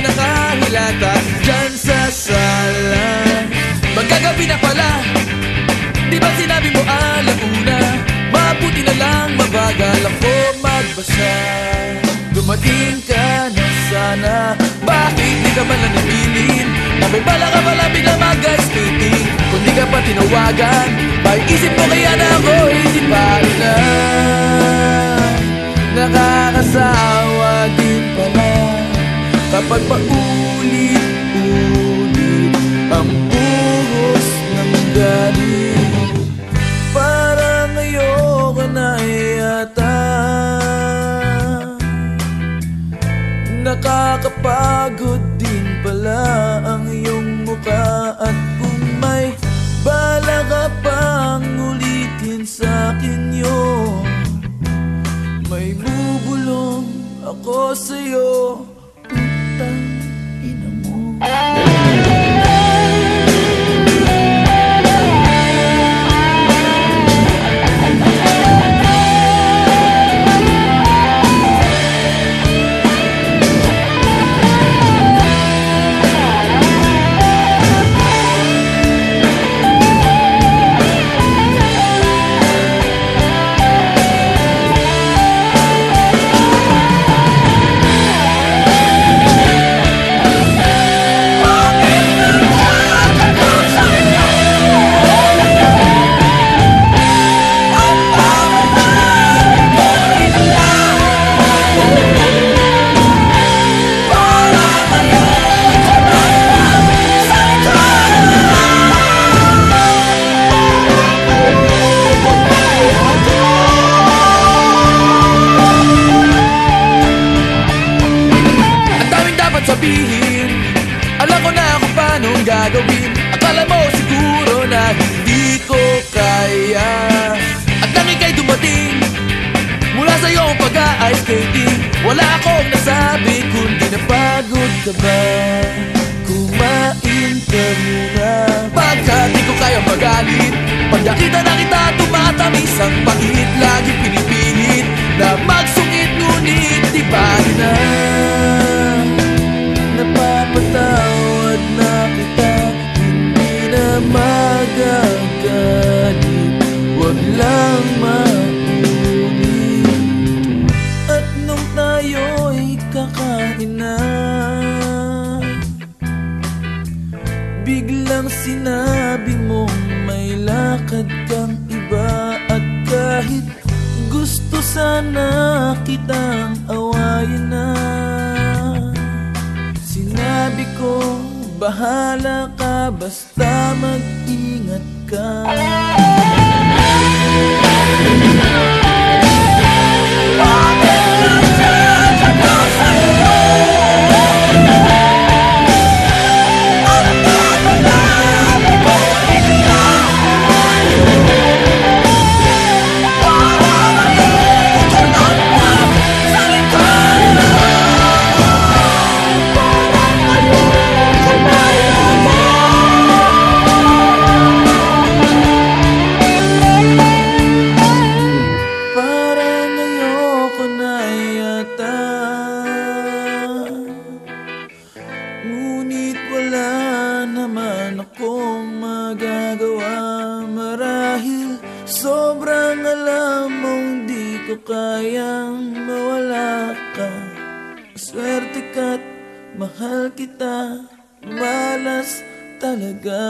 nakahilata Diyan sa sala Magkagabi na pala. Di ba sinabi mo alam alauna Mabuti na lang mabagal ako magbasa. Dumating ka na sana. Bakit di ka man lang napilin Na may pala ka pala bigla mag-guys meeting Kung di ka pa tinawagan May isip ko kaya na ako hindi pa na Nakakasawa din pala. Kapag paulit-ulit Ang buhos ng galit Parang ayoko na yata. Nakakapagod din pala ang iyong muka At kung may bala pang ulitin sa akin yun May bubulong ako sa'yo 本。Sabihin. Alam ko na kung paano gagawin. Akala mo siguro na hindi ko kaya. At nang ika'y dumating Mula sa iyong pag-ice skating Wala akong nasabi kundi napagod ka ba. Kumain ka muna. Pagkat di ko kaya magalit kakain na. Biglang sinabi mong may lakad kang iba At kahit gusto sana kitang awayin na. Sinabi ko, bahala ka basta mag-ingat ka kayang mawala ka. Swerte ka't mahal kita Malas talaga